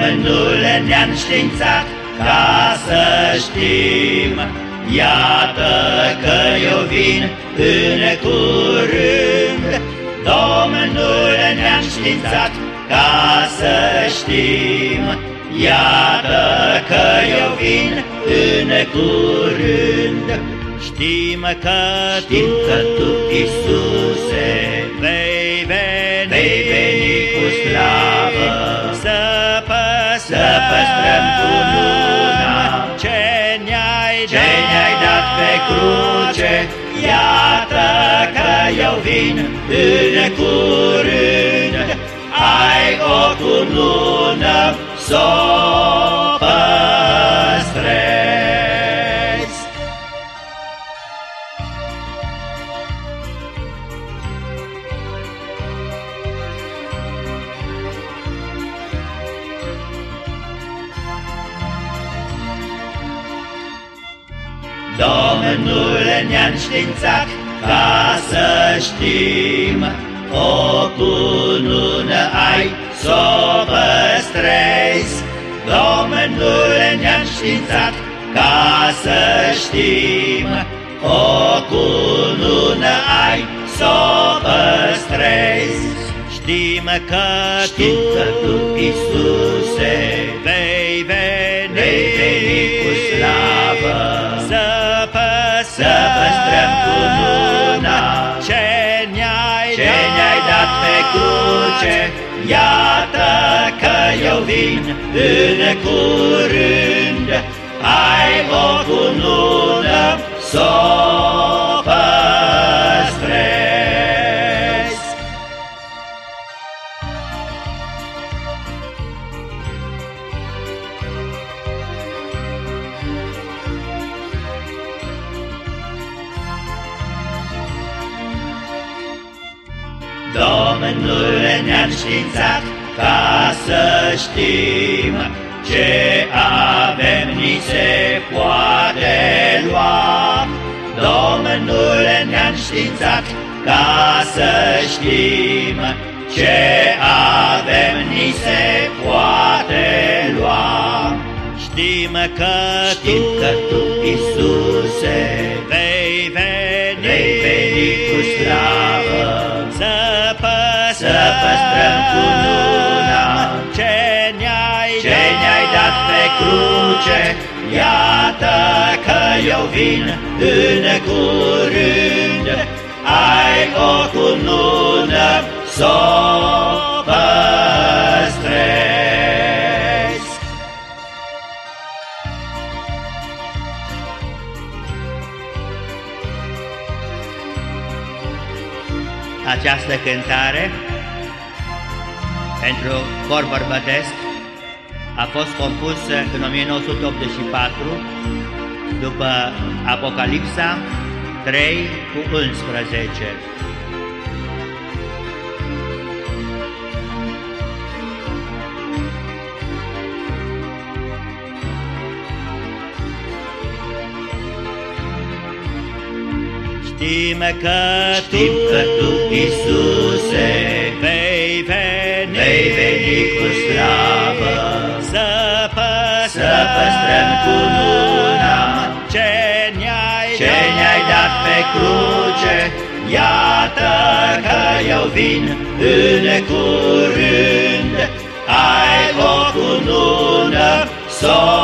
Domnul ne-a înștiințat ca să știm, Iată că eu vin în curând. Domnul ne-a înștiințat ca să știm, Iată că eu vin în curând. Știm că Știm tu, că tu Iisuse, ce ne-ai ce ne-ai dat pe cruce. Iată că eu vin în curând, ai o cunună s-o păstrezi. Domnul ne-a înștiințat ca să știm, o cunună ai s-o păstrezi. Domnul ne-a înștiințat ca să știm, o cunună ai s-o păstrezi. Știm că Știm că tu, Iisuse, vei veni, vei veni cu slavă, să păstrăm, să păstrăm cununa ce ne-ai ce ne-ai dat pe cruce. Iată că eu vin în curând, ai o cunună s-o Domnul ne-a înștiințat ca să știm ce avem ni se poate lua. Domnul ne-a înștiințat ca să știm ce avem ni se poate lua. Știm că Știm tu, că tu, păstrăm, să păstrăm cununa ce ne-ai ce ne-ai dat pe cruce. Iată că eu vin în curând, ai o cunună s-o păstrezi. Această cântare pentru cor bărbătesc a fost compusă în 1984 după Apocalipsa 3 cu 11. Știm că Știm că tu, Iisuse, vei veni, vei veni cu slavă, să păstrăm, să păstrăm cununa ce ne-ai ce ne-ai dat pe cruce. Iată că eu vin în curând, ai o cunună s-o